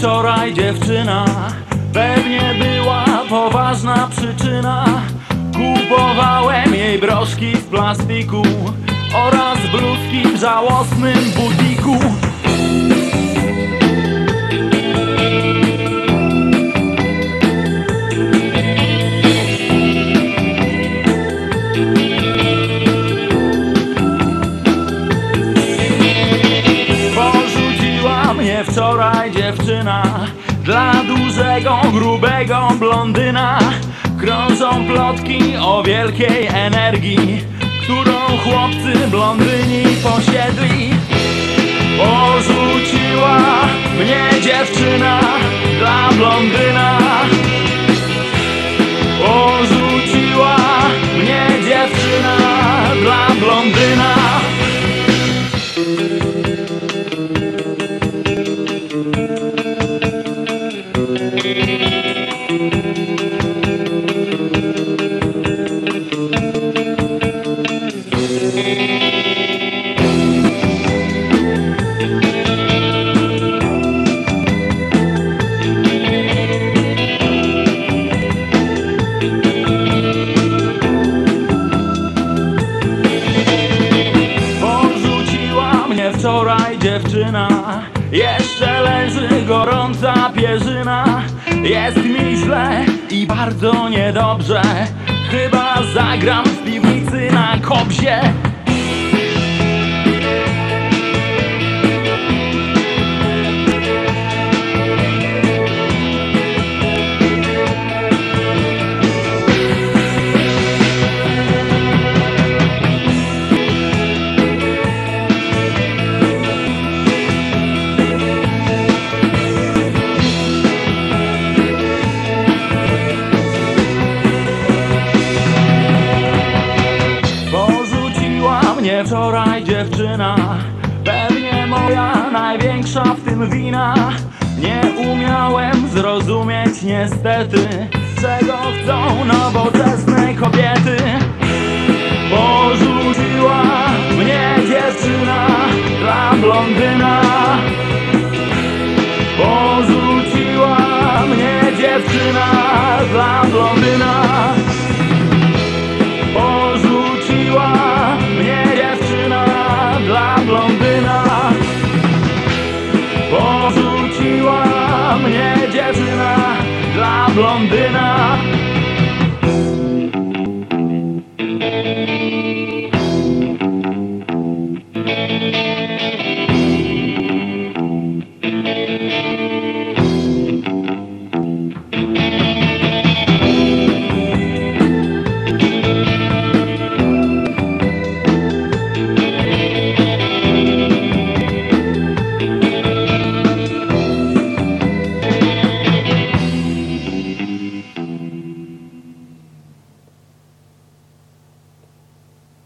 wczoraj dziewczyna. Pewnie była poważna przyczyna. Kupowałem jej broszki w plastiku Oraz w żałosnym budiku Porzuciła mnie wczoraj dziewczyna Dla dużego, grubego blondyna. Krążą plotki o wielkiej energii Którą chłopcy blondyni posiedli. Porzuciła mnie dziewczyna Dla blondyna. Porzuciła mnie dziewczyna Dla blondyna. Porzuciła mnie wczoraj dziewczyna. Jeszcze leży gorąca pierzyna. Jest mi źle i bardzo niedobrze. Chyba zagram w piwnicy na kobzie wczoraj dziewczyna Pewnie moja największa w tym wina. Nie umiałem zrozumieć niestety Czego chcą nowoczesne kobiety. Porzuciła mnie dziewczyna Dla blondyna. Porzuciła mnie dziewczyna Dla blondyna